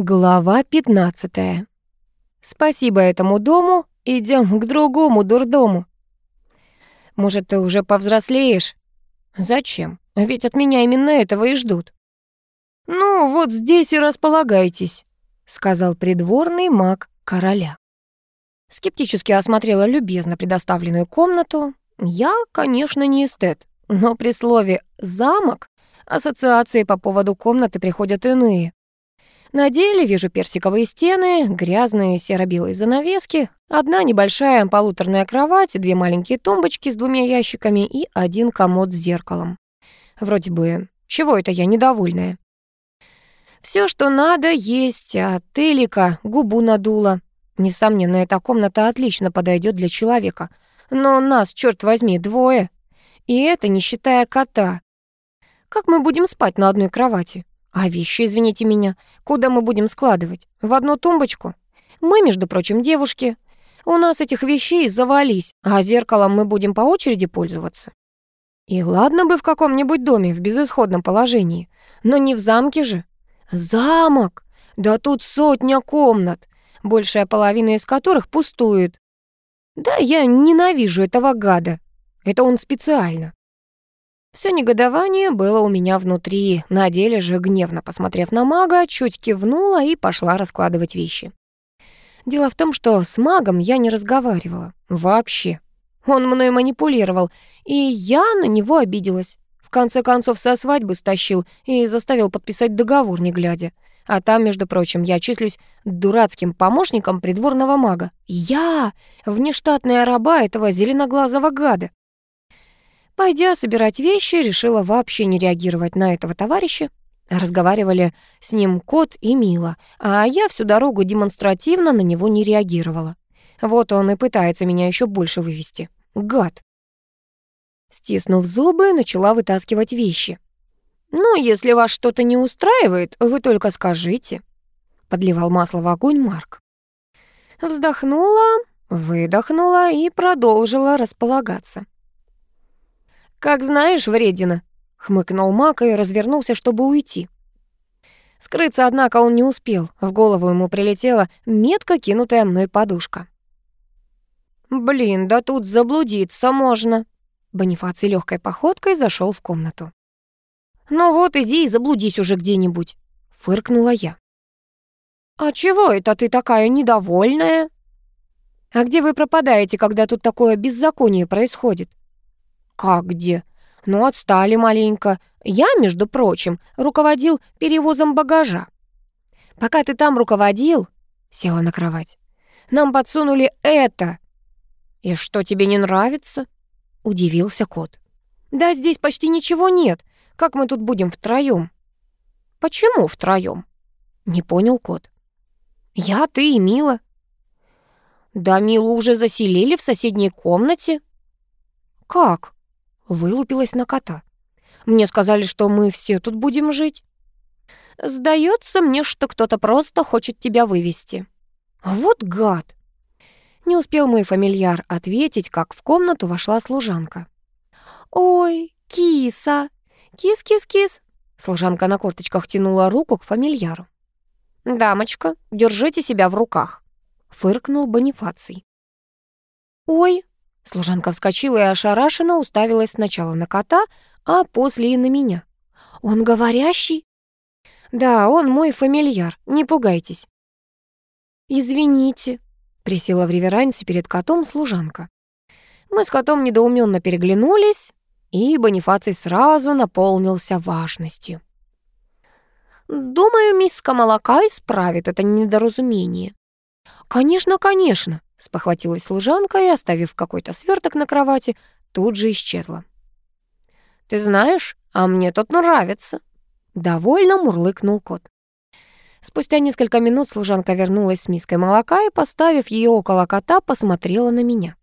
Глава 15. Спасибо этому дому, идем к другому дурдому. Может, ты уже повзрослеешь? Зачем? Ведь от меня именно этого и ждут. Ну, вот здесь и располагайтесь, сказал придворный маг короля. Скептически осмотрела любезно предоставленную комнату. Я, конечно, не эстет, но при слове «замок» ассоциации по поводу комнаты приходят иные. На деле вижу персиковые стены, грязные серо-белые занавески, одна небольшая полуторная кровать, две маленькие тумбочки с двумя ящиками и один комод с зеркалом. Вроде бы, чего это я недовольная? Все, что надо, есть, а Телика губу надула. Несомненно, эта комната отлично подойдет для человека. Но нас, черт возьми, двое. И это не считая кота. Как мы будем спать на одной кровати? А вещи, извините меня, куда мы будем складывать? В одну тумбочку? Мы, между прочим, девушки. У нас этих вещей завались, а зеркалом мы будем по очереди пользоваться. И ладно бы в каком-нибудь доме в безысходном положении, но не в замке же. Замок! Да тут сотня комнат, большая половина из которых пустует. Да я ненавижу этого гада. Это он специально. Все негодование было у меня внутри, на деле же, гневно посмотрев на мага, чуть кивнула и пошла раскладывать вещи. Дело в том, что с магом я не разговаривала. Вообще. Он мной манипулировал, и я на него обиделась. В конце концов, со свадьбы стащил и заставил подписать договор, не глядя. А там, между прочим, я числюсь дурацким помощником придворного мага. Я — внештатная раба этого зеленоглазого гада. Пойдя собирать вещи, решила вообще не реагировать на этого товарища. Разговаривали с ним кот и Мила, а я всю дорогу демонстративно на него не реагировала. Вот он и пытается меня еще больше вывести. Гад. Стиснув зубы, начала вытаскивать вещи. «Ну, если вас что-то не устраивает, вы только скажите», — подливал масло в огонь Марк. Вздохнула, выдохнула и продолжила располагаться. «Как знаешь, вредина», — хмыкнул Мак и развернулся, чтобы уйти. Скрыться, однако, он не успел. В голову ему прилетела метко кинутая мной подушка. «Блин, да тут заблудиться можно!» Бонифаций легкой походкой зашел в комнату. «Ну вот, иди и заблудись уже где-нибудь», — фыркнула я. «А чего это ты такая недовольная?» «А где вы пропадаете, когда тут такое беззаконие происходит?» «Как где?» «Ну, отстали маленько. Я, между прочим, руководил перевозом багажа». «Пока ты там руководил...» — села на кровать. «Нам подсунули это». «И что, тебе не нравится?» — удивился кот. «Да здесь почти ничего нет. Как мы тут будем втроём?» «Почему втроём?» — не понял кот. «Я, ты и Мила». «Да Милу уже заселили в соседней комнате». «Как?» Вылупилась на кота. «Мне сказали, что мы все тут будем жить». «Сдается мне, что кто-то просто хочет тебя вывести». «Вот гад!» Не успел мой фамильяр ответить, как в комнату вошла служанка. «Ой, киса! Кис-кис-кис!» Служанка на корточках тянула руку к фамильяру. «Дамочка, держите себя в руках!» — фыркнул Бонифаций. «Ой!» Служанка вскочила и ошарашенно уставилась сначала на кота, а после и на меня. «Он говорящий?» «Да, он мой фамильяр, не пугайтесь». «Извините», — присела в реверансе перед котом служанка. Мы с котом недоуменно переглянулись, и Бонифаций сразу наполнился важностью. «Думаю, миска молока исправит это недоразумение». «Конечно, конечно», Спохватилась служанка и, оставив какой-то сверток на кровати, тут же исчезла. «Ты знаешь, а мне тут нравится», — довольно мурлыкнул кот. Спустя несколько минут служанка вернулась с миской молока и, поставив ее около кота, посмотрела на меня.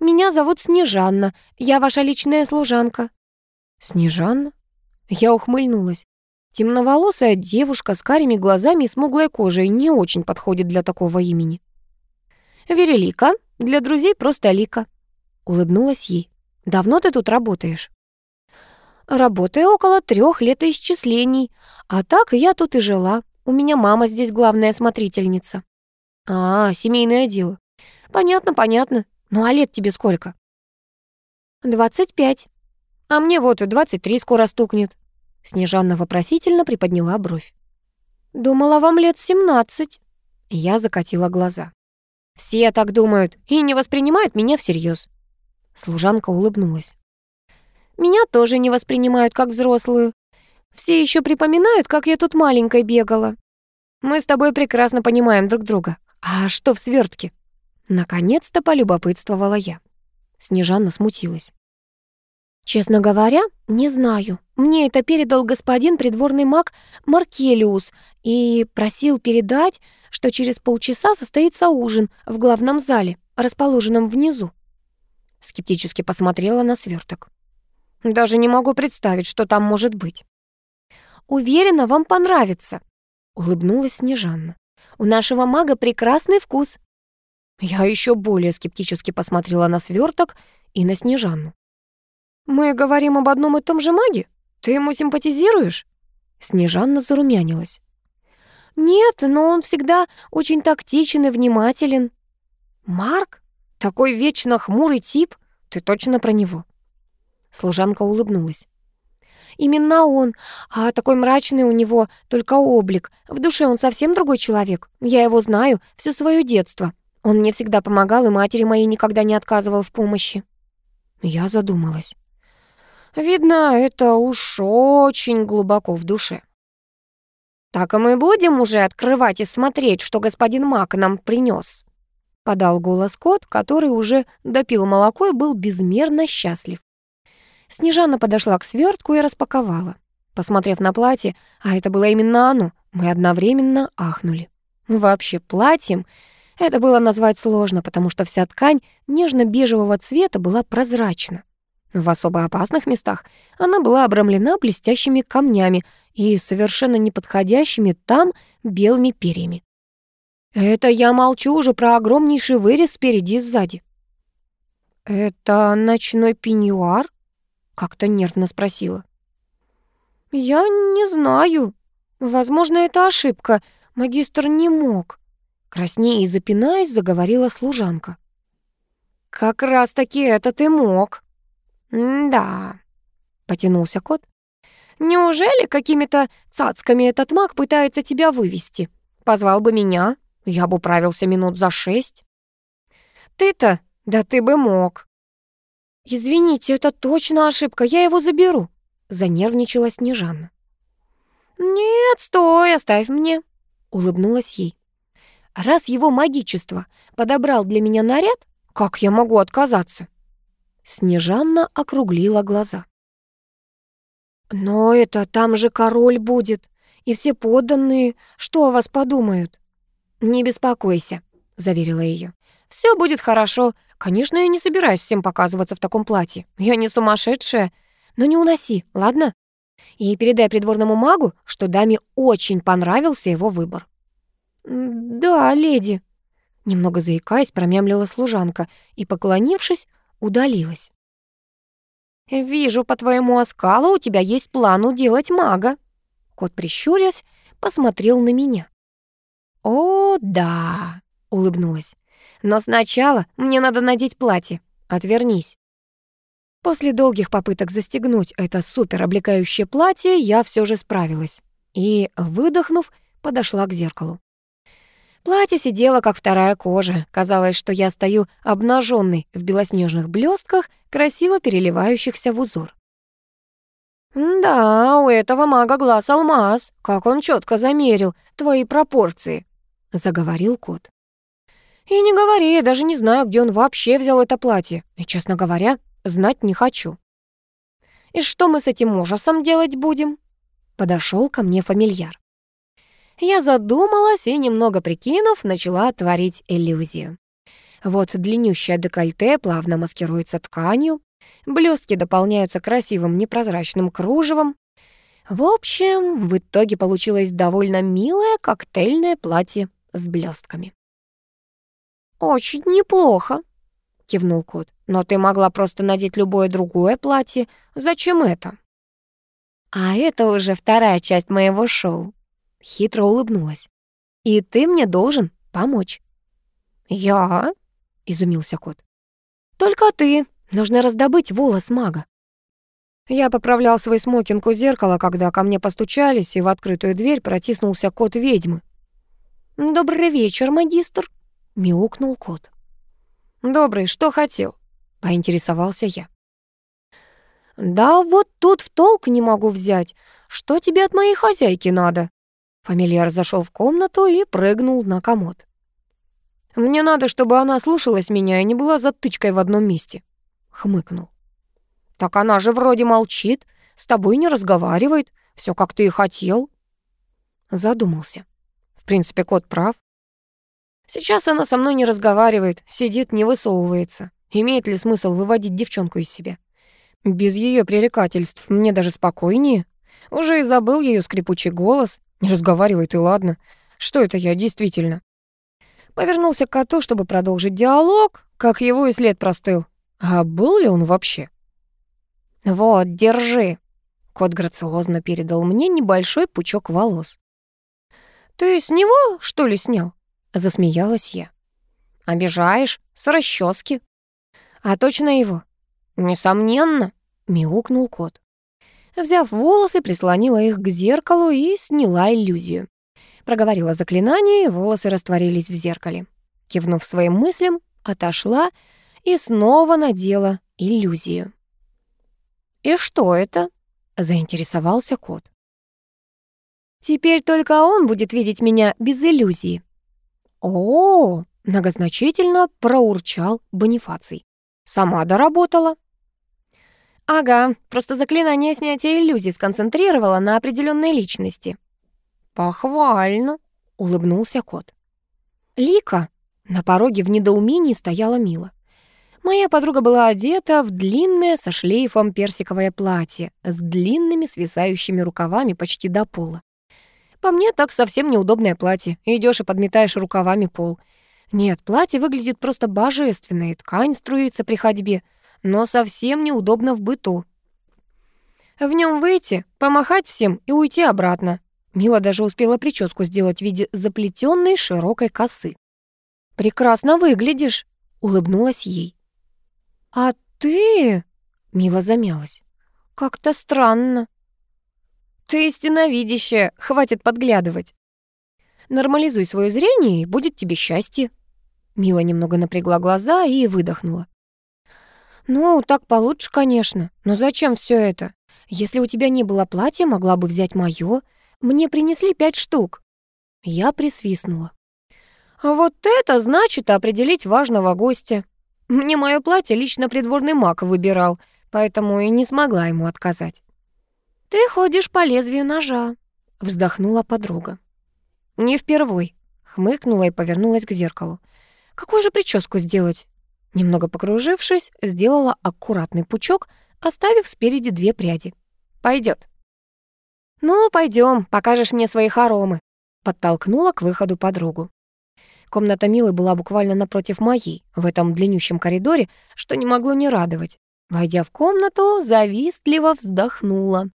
«Меня зовут Снежанна, я ваша личная служанка». «Снежанна?» Я ухмыльнулась. Темноволосая девушка с карими глазами и смуглой кожей не очень подходит для такого имени. «Верелика, для друзей просто Лика», — улыбнулась ей. «Давно ты тут работаешь?» «Работаю около трех лет исчислений, а так я тут и жила. У меня мама здесь главная смотрительница». «А, семейное дело. Понятно, понятно. Ну а лет тебе сколько?» «Двадцать пять. А мне вот и двадцать три скоро стукнет». Снежанна вопросительно приподняла бровь. «Думала, вам лет семнадцать». Я закатила глаза. «Все так думают и не воспринимают меня всерьез. Служанка улыбнулась. «Меня тоже не воспринимают как взрослую. Все еще припоминают, как я тут маленькой бегала. Мы с тобой прекрасно понимаем друг друга. А что в свертке? Наконец-то полюбопытствовала я. Снежанна смутилась. «Честно говоря, не знаю. Мне это передал господин придворный маг Маркелиус и просил передать, что через полчаса состоится ужин в главном зале, расположенном внизу. Скептически посмотрела на сверток. Даже не могу представить, что там может быть. Уверена, вам понравится, улыбнулась Снежанна. У нашего мага прекрасный вкус. Я еще более скептически посмотрела на сверток и на Снежанну. Мы говорим об одном и том же маге? Ты ему симпатизируешь? Снежанна зарумянилась. Нет, но он всегда очень тактичен и внимателен. Марк? Такой вечно хмурый тип? Ты точно про него?» Служанка улыбнулась. «Именно он, а такой мрачный у него только облик. В душе он совсем другой человек. Я его знаю все свое детство. Он мне всегда помогал, и матери моей никогда не отказывал в помощи». Я задумалась. Видно, это уж очень глубоко в душе. «Так и мы будем уже открывать и смотреть, что господин Мак нам принес подал голос кот, который уже допил молоко и был безмерно счастлив. Снежана подошла к свертку и распаковала. Посмотрев на платье, а это было именно оно, мы одновременно ахнули. Вообще, платьем это было назвать сложно, потому что вся ткань нежно-бежевого цвета была прозрачна. В особо опасных местах она была обрамлена блестящими камнями и совершенно неподходящими там белыми перьями. Это я молчу уже про огромнейший вырез спереди и сзади. «Это ночной пеньюар?» — как-то нервно спросила. «Я не знаю. Возможно, это ошибка. Магистр не мог». Краснея и запинаясь, заговорила служанка. «Как раз-таки это ты мог». «Да», — потянулся кот. «Неужели какими-то цацками этот маг пытается тебя вывести? Позвал бы меня, я бы управился минут за шесть. Ты-то, да ты бы мог. Извините, это точно ошибка, я его заберу. Занервничала Снежанна. Нет, стой, оставь мне. Улыбнулась ей. Раз его магичество подобрал для меня наряд, как я могу отказаться? Снежанна округлила глаза. «Но это там же король будет, и все подданные, что о вас подумают?» «Не беспокойся», — заверила ее. «Все будет хорошо. Конечно, я не собираюсь всем показываться в таком платье. Я не сумасшедшая. Но не уноси, ладно? И передай придворному магу, что даме очень понравился его выбор». «Да, леди», — немного заикаясь, промямлила служанка и, поклонившись, удалилась. «Вижу по твоему оскалу, у тебя есть план уделать мага». Кот, прищурясь, посмотрел на меня. «О, да!» — улыбнулась. «Но сначала мне надо надеть платье. Отвернись». После долгих попыток застегнуть это супер облегающее платье, я все же справилась. И, выдохнув, подошла к зеркалу. Платье сидело, как вторая кожа. Казалось, что я стою обнаженной в белоснежных блестках, красиво переливающихся в узор. «Да, у этого мага глаз алмаз. Как он четко замерил твои пропорции», — заговорил кот. «И не говори, я даже не знаю, где он вообще взял это платье. И, честно говоря, знать не хочу». «И что мы с этим ужасом делать будем?» Подошел ко мне фамильяр. Я задумалась и, немного прикинув, начала творить иллюзию. Вот длиннющее декольте плавно маскируется тканью, блестки дополняются красивым непрозрачным кружевом, в общем, в итоге получилось довольно милое коктейльное платье с блестками. «Очень неплохо», — кивнул кот. «Но ты могла просто надеть любое другое платье. Зачем это?» «А это уже вторая часть моего шоу», Хитро улыбнулась. «И ты мне должен помочь». «Я?» — изумился кот. «Только ты. Нужно раздобыть волос мага». Я поправлял свой смокинг у зеркала, когда ко мне постучались, и в открытую дверь протиснулся кот ведьмы. «Добрый вечер, магистр», — мяукнул кот. «Добрый, что хотел?» — поинтересовался я. «Да вот тут в толк не могу взять. Что тебе от моей хозяйки надо?» Фамильяр зашел в комнату и прыгнул на комод. «Мне надо, чтобы она слушалась меня и не была затычкой в одном месте», — хмыкнул. «Так она же вроде молчит, с тобой не разговаривает, все как ты и хотел». Задумался. В принципе, кот прав. Сейчас она со мной не разговаривает, сидит, не высовывается. Имеет ли смысл выводить девчонку из себя? Без ее пререкательств мне даже спокойнее. Уже и забыл ее скрипучий голос. Не разговаривает и ладно. Что это я действительно? Повернулся к коту, чтобы продолжить диалог, как его и след простыл. А был ли он вообще? «Вот, держи!» Кот грациозно передал мне небольшой пучок волос. «Ты с него, что ли, снял?» Засмеялась я. «Обижаешь? С расчески. «А точно его?» «Несомненно», — мяукнул кот. Взяв волосы, прислонила их к зеркалу и сняла иллюзию. Проговорила заклинание, и волосы растворились в зеркале. Кивнув своим мыслям, отошла и снова надела иллюзию. «И что это?» — заинтересовался кот. «Теперь только он будет видеть меня без иллюзии». «О-о-о!» — многозначительно проурчал Бонифаций. «Сама доработала». «Ага, просто заклинание снятия иллюзий сконцентрировала на определенной личности». «Похвально», — улыбнулся кот. «Лика!» На пороге в недоумении стояла Мила. Моя подруга была одета в длинное со шлейфом персиковое платье с длинными свисающими рукавами почти до пола. По мне, так совсем неудобное платье. Идешь и подметаешь рукавами пол. Нет, платье выглядит просто божественно, и ткань струится при ходьбе, но совсем неудобно в быту. В нем выйти, помахать всем и уйти обратно. Мила даже успела прическу сделать в виде заплетенной широкой косы. «Прекрасно выглядишь», — улыбнулась ей. «А ты...» — Мила замялась. «Как-то странно». «Ты истиновидящая, хватит подглядывать». «Нормализуй свое зрение, и будет тебе счастье». Мила немного напрягла глаза и выдохнула. «Ну, так получше, конечно. Но зачем все это? Если у тебя не было платья, могла бы взять моё. Мне принесли пять штук». Я присвистнула. «А вот это значит определить важного гостя. Мне мое платье лично придворный маг выбирал, поэтому и не смогла ему отказать». «Ты ходишь по лезвию ножа», — вздохнула подруга. «Не впервой», — хмыкнула и повернулась к зеркалу. «Какую же прическу сделать?» Немного покружившись, сделала аккуратный пучок, оставив спереди две пряди. Пойдет. «Ну, пойдем, покажешь мне свои хоромы», — подтолкнула к выходу подругу. Комната Милы была буквально напротив моей, в этом длиннющем коридоре, что не могло не радовать. Войдя в комнату, завистливо вздохнула.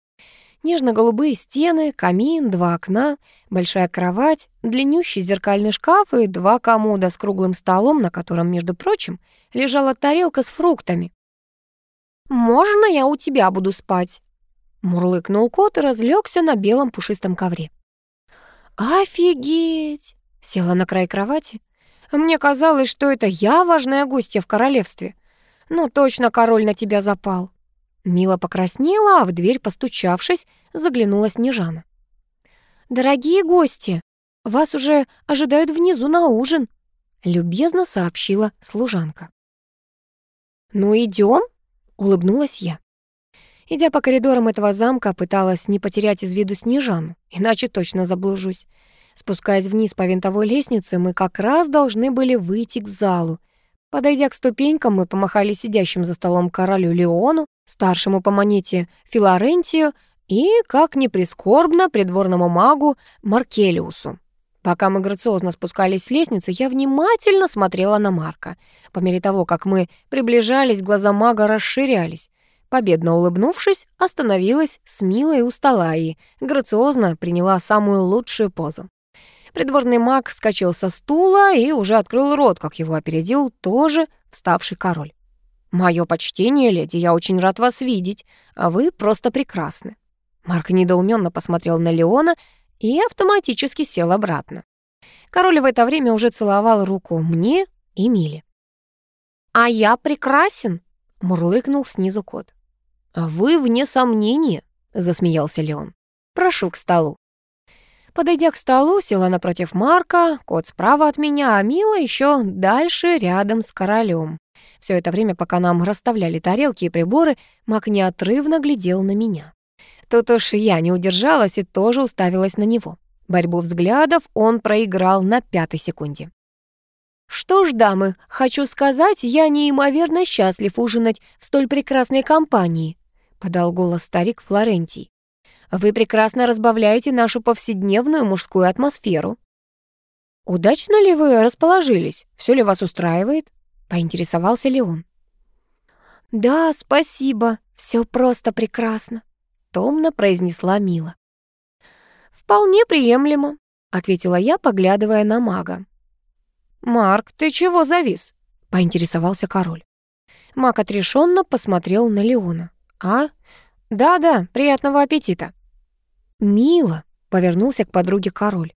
Нежно-голубые стены, камин, два окна, большая кровать, длиннющий зеркальный шкаф и два комода с круглым столом, на котором, между прочим, лежала тарелка с фруктами. «Можно я у тебя буду спать?» Мурлыкнул кот и разлегся на белом пушистом ковре. «Офигеть!» — села на край кровати. «Мне казалось, что это я важная гостья в королевстве. Ну, точно король на тебя запал». Мила покраснела, а в дверь, постучавшись, заглянула Снежана. «Дорогие гости, вас уже ожидают внизу на ужин», — любезно сообщила служанка. «Ну, идем?» — улыбнулась я. Идя по коридорам этого замка, пыталась не потерять из виду Снежану, иначе точно заблужусь. Спускаясь вниз по винтовой лестнице, мы как раз должны были выйти к залу. Подойдя к ступенькам, мы помахали сидящим за столом королю Леону, старшему по монете Филарентию и, как ни прискорбно, придворному магу Маркелиусу. Пока мы грациозно спускались с лестницы, я внимательно смотрела на Марка. По мере того, как мы приближались, глаза мага расширялись. победно улыбнувшись, остановилась с Милой у и грациозно приняла самую лучшую позу. Придворный маг вскочил со стула и уже открыл рот, как его опередил тоже вставший король. «Моё почтение, леди, я очень рад вас видеть, а вы просто прекрасны». Марк недоуменно посмотрел на Леона и автоматически сел обратно. Король в это время уже целовал руку мне и Миле. «А я прекрасен», — мурлыкнул снизу кот. «А вы, вне сомнения», — засмеялся Леон. «Прошу к столу». Подойдя к столу, села напротив Марка, кот справа от меня, а Мила еще дальше рядом с королем. Все это время, пока нам расставляли тарелки и приборы, Мак неотрывно глядел на меня. Тут уж я не удержалась и тоже уставилась на него. Борьбу взглядов он проиграл на пятой секунде. «Что ж, дамы, хочу сказать, я неимоверно счастлив ужинать в столь прекрасной компании», — подал голос старик Флорентий. Вы прекрасно разбавляете нашу повседневную мужскую атмосферу. Удачно ли вы расположились? Все ли вас устраивает? Поинтересовался ли он? Да, спасибо, все просто прекрасно, томно произнесла Мила. Вполне приемлемо, ответила я, поглядывая на мага. Марк, ты чего завис? поинтересовался король. Маг отрешенно посмотрел на Леона. А? Да-да, приятного аппетита. «Мило», — повернулся к подруге король.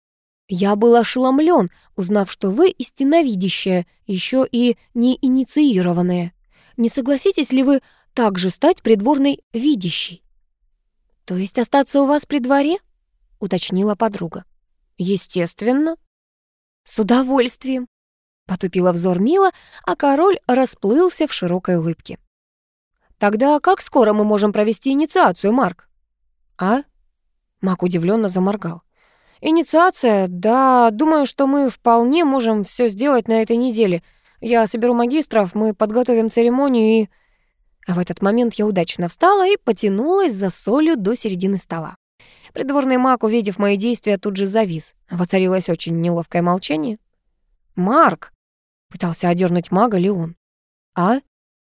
«Я был ошеломлен, узнав, что вы истиновидящая, еще и не инициированная. Не согласитесь ли вы также стать придворной видящей?» «То есть остаться у вас при дворе?» — уточнила подруга. «Естественно». «С удовольствием», — потупила взор Мила, а король расплылся в широкой улыбке. «Тогда как скоро мы можем провести инициацию, Марк?» «А?» Мак удивленно заморгал. «Инициация? Да, думаю, что мы вполне можем все сделать на этой неделе. Я соберу магистров, мы подготовим церемонию и...» А в этот момент я удачно встала и потянулась за солью до середины стола. Придворный маг, увидев мои действия, тут же завис. Воцарилось очень неловкое молчание. «Марк!» — пытался одернуть мага Леон. «А?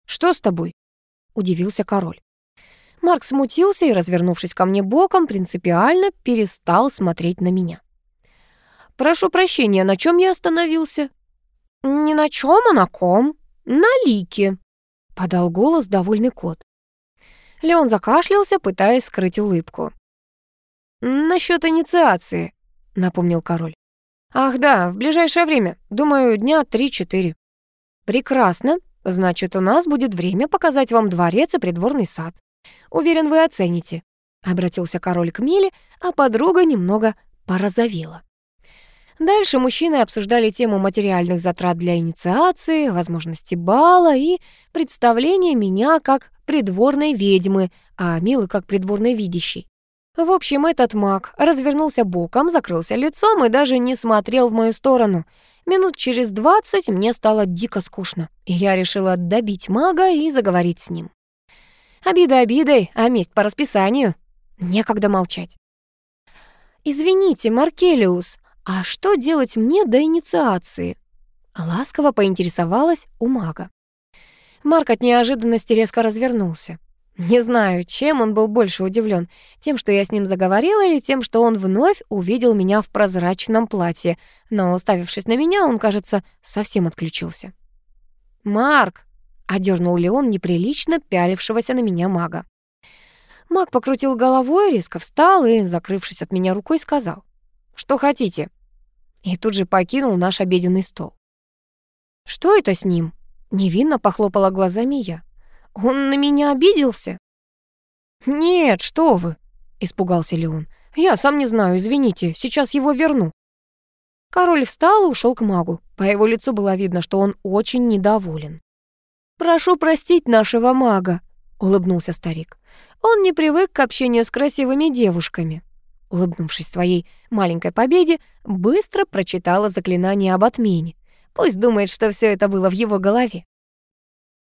Что с тобой?» — удивился король. Марк смутился и, развернувшись ко мне боком, принципиально перестал смотреть на меня. «Прошу прощения, на чем я остановился?» «Не на чем, а на ком? На лике», — подал голос довольный кот. Леон закашлялся, пытаясь скрыть улыбку. «Насчет инициации», — напомнил король. «Ах да, в ближайшее время. Думаю, дня три-четыре». «Прекрасно. Значит, у нас будет время показать вам дворец и придворный сад. Уверен, вы оцените», — обратился король к Миле, а подруга немного порозовела. Дальше мужчины обсуждали тему материальных затрат для инициации, возможности бала и представления меня как придворной ведьмы, а Милы как придворной видящей. В общем, этот маг развернулся боком, закрылся лицом и даже не смотрел в мою сторону. Минут через двадцать мне стало дико скучно, и я решила добить мага и заговорить с ним. Обида обидой, а месть по расписанию. Некогда молчать. «Извините, Маркелиус, а что делать мне до инициации?» Ласково поинтересовалась у мага. Марк от неожиданности резко развернулся. Не знаю, чем он был больше удивлен, тем, что я с ним заговорила, или тем, что он вновь увидел меня в прозрачном платье, но, уставившись на меня, он, кажется, совсем отключился. «Марк!» Одернул Леон неприлично пялившегося на меня мага. Маг покрутил головой, резко встал и, закрывшись от меня рукой, сказал, «Что хотите?» И тут же покинул наш обеденный стол. «Что это с ним?» Невинно похлопала глазами я. «Он на меня обиделся?» «Нет, что вы!» — испугался Леон. «Я сам не знаю, извините, сейчас его верну». Король встал и ушел к магу. По его лицу было видно, что он очень недоволен. «Прошу простить нашего мага», — улыбнулся старик. «Он не привык к общению с красивыми девушками». Улыбнувшись своей маленькой победе, быстро прочитала заклинание об отмене. Пусть думает, что все это было в его голове.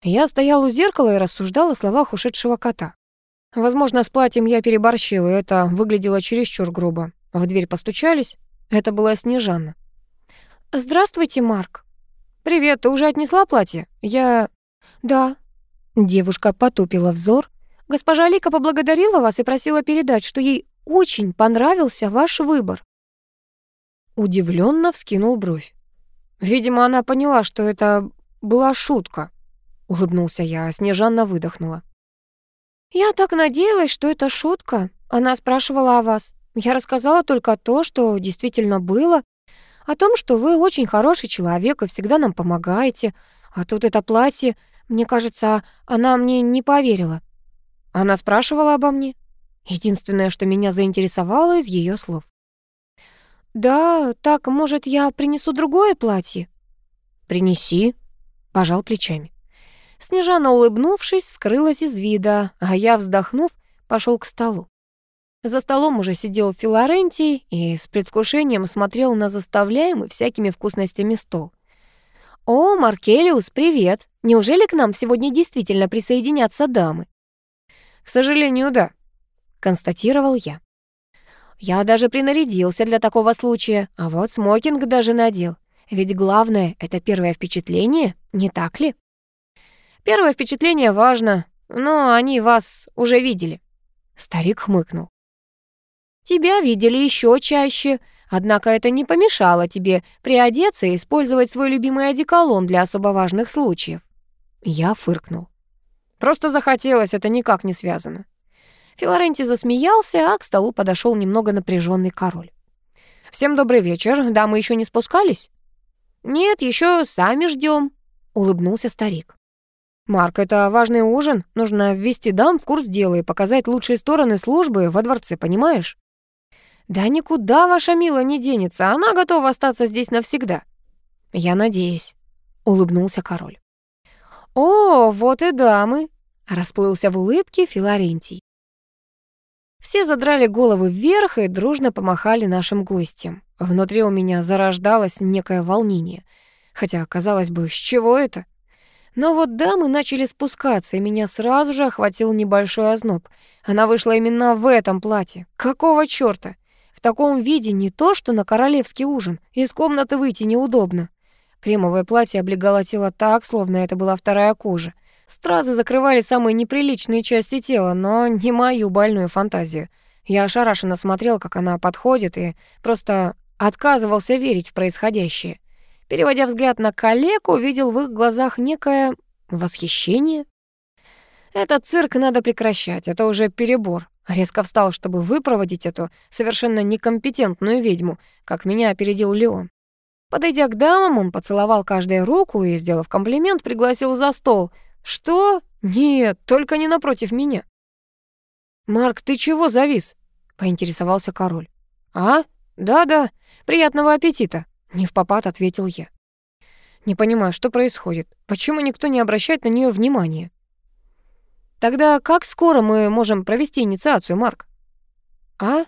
Я стоял у зеркала и рассуждал о словах ушедшего кота. Возможно, с платьем я переборщил, и это выглядело чересчур грубо. В дверь постучались. Это была Снежана. «Здравствуйте, Марк». «Привет, ты уже отнесла платье? Я...» «Да». Девушка потупила взор Госпожа Лика поблагодарила вас и просила передать, что ей очень понравился ваш выбор». Удивленно вскинул бровь. Видимо, она поняла, что это была шутка. Улыбнулся я, а Снежанна выдохнула. «Я так надеялась, что это шутка. Она спрашивала о вас. Я рассказала только то, что действительно было, о том, что вы очень хороший человек и всегда нам помогаете. А тут это платье, мне кажется, она мне не поверила. Она спрашивала обо мне. Единственное, что меня заинтересовало из ее слов. «Да, так, может, я принесу другое платье?» «Принеси», — пожал плечами. Снежана, улыбнувшись, скрылась из вида, а я, вздохнув, пошел к столу. За столом уже сидел Филарентий и с предвкушением смотрел на заставляемый всякими вкусностями стол. «О, Маркелиус, привет! Неужели к нам сегодня действительно присоединятся дамы?» «К сожалению, да», — констатировал я. «Я даже принарядился для такого случая, а вот смокинг даже надел. Ведь главное — это первое впечатление, не так ли?» «Первое впечатление важно, но они вас уже видели». Старик хмыкнул. Тебя видели еще чаще, однако это не помешало тебе приодеться и использовать свой любимый одеколон для особо важных случаев». Я фыркнул. «Просто захотелось, это никак не связано». Филоренти засмеялся, а к столу подошел немного напряженный король. «Всем добрый вечер. Да, мы еще не спускались?» «Нет, еще сами ждем», — улыбнулся старик. «Марк, это важный ужин. Нужно ввести дам в курс дела и показать лучшие стороны службы во дворце, понимаешь?» «Да никуда ваша мила не денется, она готова остаться здесь навсегда». «Я надеюсь», — улыбнулся король. «О, вот и дамы!» — расплылся в улыбке Филарентий. Все задрали головы вверх и дружно помахали нашим гостям. Внутри у меня зарождалось некое волнение. Хотя, казалось бы, с чего это? Но вот дамы начали спускаться, и меня сразу же охватил небольшой озноб. Она вышла именно в этом платье. Какого чёрта? Таком виде не то, что на королевский ужин. Из комнаты выйти неудобно. Кремовое платье облегало тело так, словно это была вторая кожа. Стразы закрывали самые неприличные части тела, но не мою больную фантазию. Я ошарашенно смотрел, как она подходит, и просто отказывался верить в происходящее. Переводя взгляд на коллегу, увидел в их глазах некое восхищение. Этот цирк надо прекращать, это уже перебор. Резко встал, чтобы выпроводить эту совершенно некомпетентную ведьму, как меня опередил Леон. Подойдя к дамам, он поцеловал каждую руку и, сделав комплимент, пригласил за стол. «Что? Нет, только не напротив меня». «Марк, ты чего завис?» — поинтересовался король. «А? Да-да, приятного аппетита», — не в попад ответил я. «Не понимаю, что происходит. Почему никто не обращает на нее внимания?» Тогда как скоро мы можем провести инициацию, Марк? А?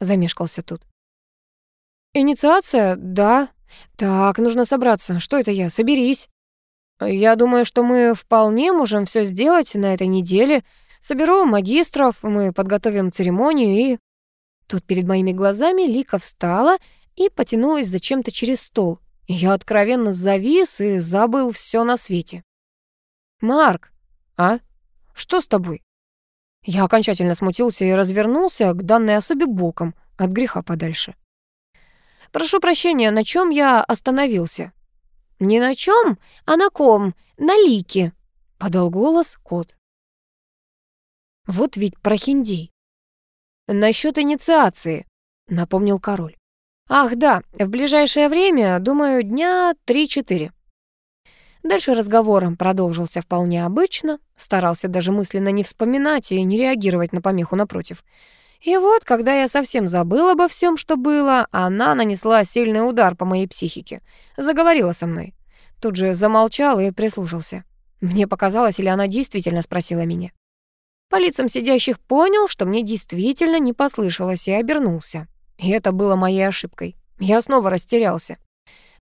Замешкался тут. Инициация? Да. Так, нужно собраться. Что это я? Соберись. Я думаю, что мы вполне можем все сделать на этой неделе. Соберу магистров, мы подготовим церемонию и... Тут перед моими глазами Лика встала и потянулась зачем-то через стол. Я откровенно завис и забыл все на свете. «Марк!» «А?» Что с тобой?» Я окончательно смутился и развернулся к данной особе боком, от греха подальше. «Прошу прощения, на чем я остановился?» «Не на чем, а на ком, на лике», — подал голос кот. «Вот ведь прохиндей». «Насчет инициации», — напомнил король. «Ах, да, в ближайшее время, думаю, дня три-четыре». Дальше разговор продолжился вполне обычно, старался даже мысленно не вспоминать и не реагировать на помеху напротив. И вот, когда я совсем забыла обо всем, что было, она нанесла сильный удар по моей психике, заговорила со мной. Тут же замолчал и прислушался. Мне показалось, или она действительно спросила меня. По лицам сидящих понял, что мне действительно не послышалось, и обернулся. И это было моей ошибкой. Я снова растерялся.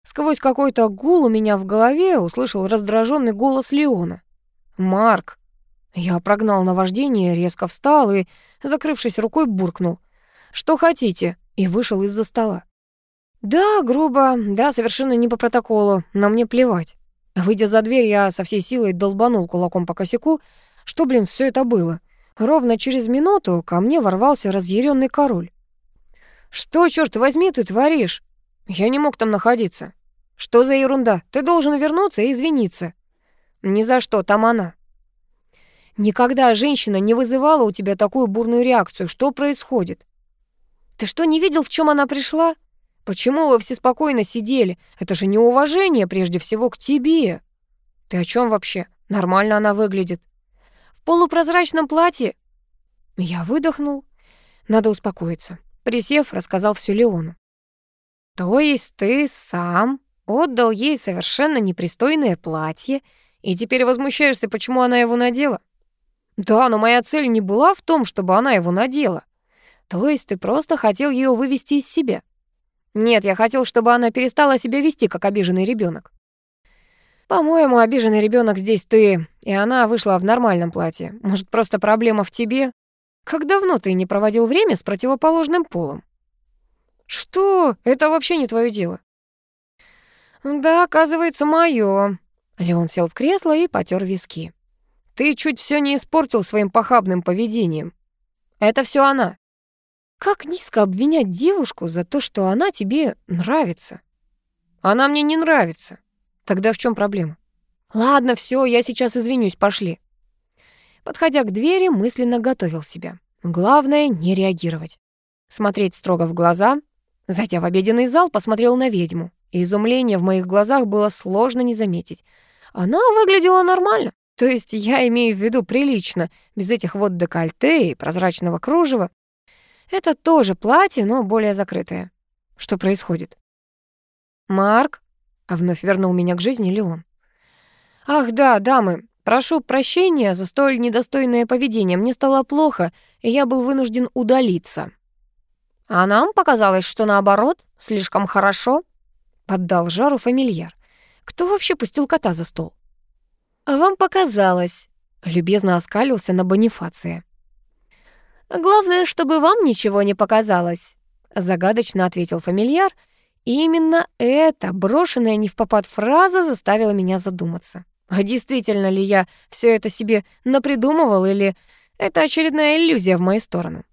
Сквозь какой-то гул у меня в голове услышал раздраженный голос Леона. «Марк!» Я прогнал наваждение, резко встал и, закрывшись рукой, буркнул. «Что хотите?» и вышел из-за стола. Да, грубо, да, совершенно не по протоколу, но мне плевать. Выйдя за дверь, я со всей силой долбанул кулаком по косяку. Что, блин, все это было? Ровно через минуту ко мне ворвался разъяренный король. «Что, черт возьми, ты творишь? Я не мог там находиться. Что за ерунда? Ты должен вернуться и извиниться». «Ни за что, там она». «Никогда женщина не вызывала у тебя такую бурную реакцию. Что происходит?» «Ты что, не видел, в чем она пришла? Почему вы все спокойно сидели? Это же неуважение прежде всего к тебе». «Ты о чем вообще? Нормально она выглядит». «В полупрозрачном платье?» Я выдохнул. Надо успокоиться. Присев, рассказал все Леону. «То есть ты сам отдал ей совершенно непристойное платье и теперь возмущаешься, почему она его надела?» «Да, но моя цель не была в том, чтобы она его надела. То есть ты просто хотел ее вывести из себя?» «Нет, я хотел, чтобы она перестала себя вести, как обиженный ребенок. «По-моему, обиженный ребенок здесь ты, и она вышла в нормальном платье. Может, просто проблема в тебе? Как давно ты не проводил время с противоположным полом?» «Что? Это вообще не твое дело». «Да, оказывается, мое. Леон сел в кресло и потер виски. «Ты чуть все не испортил своим похабным поведением. Это все она». «Как низко обвинять девушку за то, что она тебе нравится?» «Она мне не нравится. Тогда в чем проблема?» «Ладно, все, я сейчас извинюсь, пошли». Подходя к двери, мысленно готовил себя. Главное — не реагировать. Смотреть строго в глаза. Зайдя в обеденный зал, посмотрел на ведьму. И изумление в моих глазах было сложно не заметить. Она выглядела нормально. То есть я имею в виду прилично, без этих вот декольте и прозрачного кружева. Это тоже платье, но более закрытое. Что происходит? «Марк?» — а вновь вернул меня к жизни Леон. «Ах да, дамы, прошу прощения за столь недостойное поведение. Мне стало плохо, и я был вынужден удалиться». «А нам показалось, что наоборот, слишком хорошо», — поддал жару фамильяр. «Кто вообще пустил кота за стол?» «А вам показалось», — любезно оскалился на Бонифация. «Главное, чтобы вам ничего не показалось», — загадочно ответил фамильяр, и именно эта брошенная не в попад фраза заставила меня задуматься. А действительно ли я все это себе напридумывал или это очередная иллюзия в мою сторону?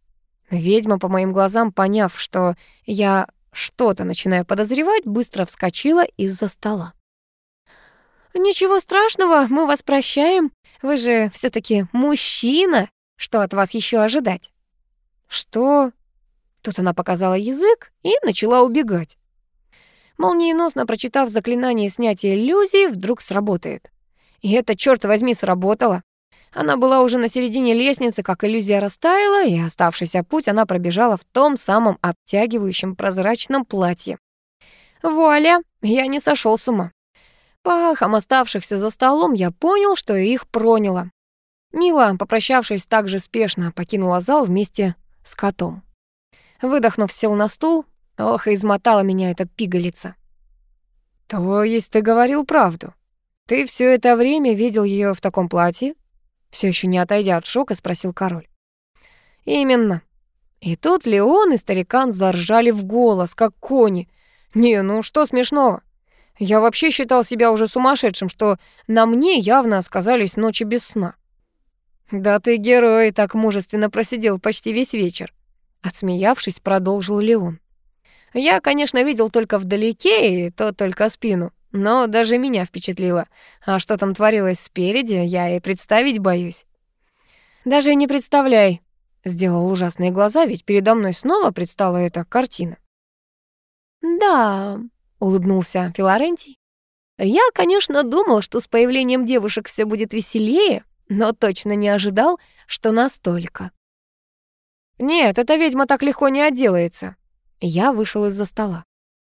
Ведьма, по моим глазам, поняв, что я что-то начинаю подозревать, быстро вскочила из-за стола. «Ничего страшного, мы вас прощаем. Вы же все таки мужчина. Что от вас еще ожидать?» «Что?» Тут она показала язык и начала убегать. Молниеносно прочитав заклинание снятия иллюзии, вдруг сработает. И это, черт возьми, сработало. Она была уже на середине лестницы, как иллюзия растаяла, и оставшийся путь она пробежала в том самом обтягивающем прозрачном платье. Вуаля, я не сошел с ума. По ахам оставшихся за столом я понял, что их проняло. Мила, попрощавшись так же спешно, покинула зал вместе с котом. Выдохнув, сел на стул. Ох, измотала меня эта пигалица. «То есть ты говорил правду?» «Ты все это время видел ее в таком платье?» Все еще не отойдя от шока, спросил король. «Именно». И тут Леон и старикан заржали в голос, как кони. «Не, ну что смешного? Я вообще считал себя уже сумасшедшим, что на мне явно сказались ночи без сна». «Да ты герой, так мужественно просидел почти весь вечер», — отсмеявшись, продолжил Леон. «Я, конечно, видел только вдалеке, и то только спину но даже меня впечатлило. А что там творилось спереди, я и представить боюсь. «Даже не представляй», — сделал ужасные глаза, ведь передо мной снова предстала эта картина. «Да», — улыбнулся Филарентий. «Я, конечно, думал, что с появлением девушек все будет веселее, но точно не ожидал, что настолько». «Нет, эта ведьма так легко не отделается». Я вышел из-за стола.